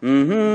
Mm-hmm.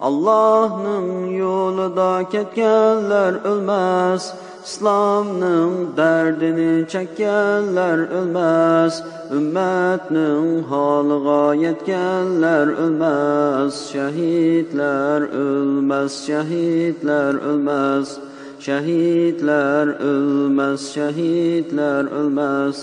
Allah'ın yolunda ketkenler ölmez. İslam'ın derdini çekkenler ölmez. Ümmetinin halığa yetkenler ölmez. Şehitler ölmez, şehitler ölmez Şəhidlər ölməz, şəhidlər ölməz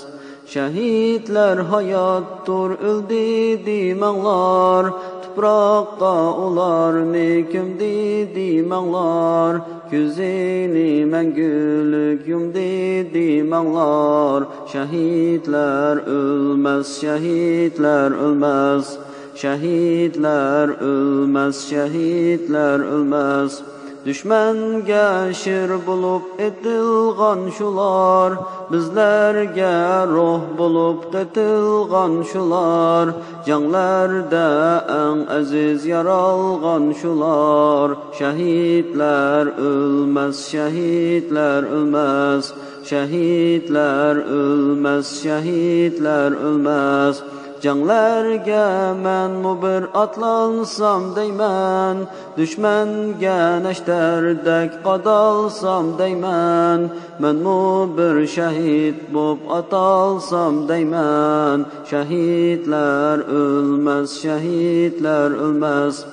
Şəhidlər həyatdır, öldü deməklər Tupraqqa olar, ne kömdü deməklər Güzini mən gülük yumdu deməklər Şəhidlər ölməz, şəhidlər ölməz Şəhidlər ölməz, şəhidlər ölməz, şəhidlər ölməz. Düşmenge şir bulup etilgan şular Bizlerge ruh bulup detilgan şular. Canlarda en aziz yaralgan şular. Şehitler ölmez, şehitler ölmez. Şehitler ölmez, şehitler ölmez Canlarga men mubir atlansam deyman Düşmanga neşterdek qadalsam deyman Men mubir şehit bub atalsam deyman Şehitler ölmez, şehitler ölmez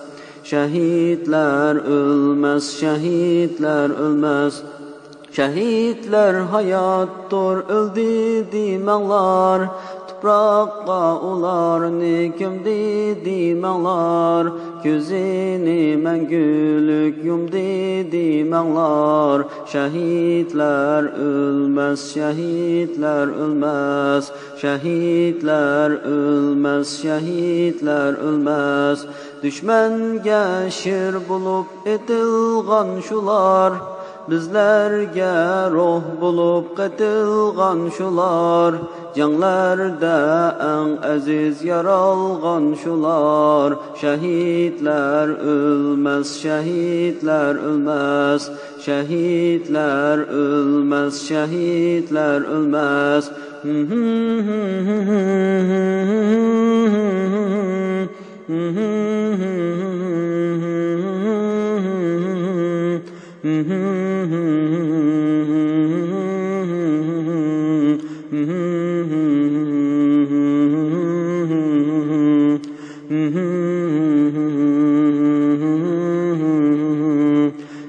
Şehitler ölmez, şehitler ölmez. Şehitler hayattır öldü dimenlar Toprakka ular nikimdi dimenlar Gözini mengülük yumdi dimenlar Şehitler ölmez, şehitler ölmez Şehitler ölmez, şehitler ölmez Düşmenge şir bulup etilgan şular Bizlerge ruh bulup qetilgan şular Canlarda en aziz yaralgan şular Şehitler ölmez, şehitler ölmez Şehitler ölmez, şehitler ölmez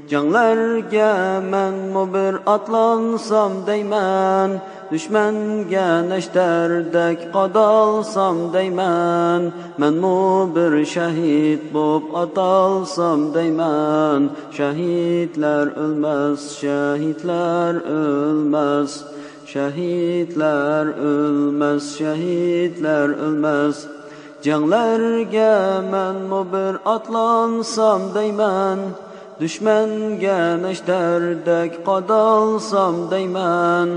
Canlarga men mubir atlansam deyman Düşmenge neşterdek qadalsam deyman Men mubir şehit bub atalsam deyman Şehitler ölmez, şehitler ölmez. Şehitler ölmez, şehitler ölmez. Canlarga men mubir atlansam deyman Düşmenge neşterdek qadalsam deyman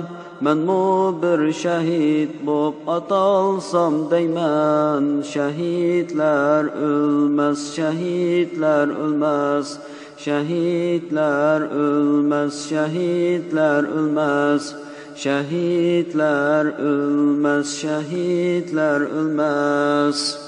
Men mubir şehit bub atalsam deyman. Şehitler ölmez, şehitler ölmez Şehitler ölmez, şehitler ölmez Şehitler ölmez, şehitler ölmez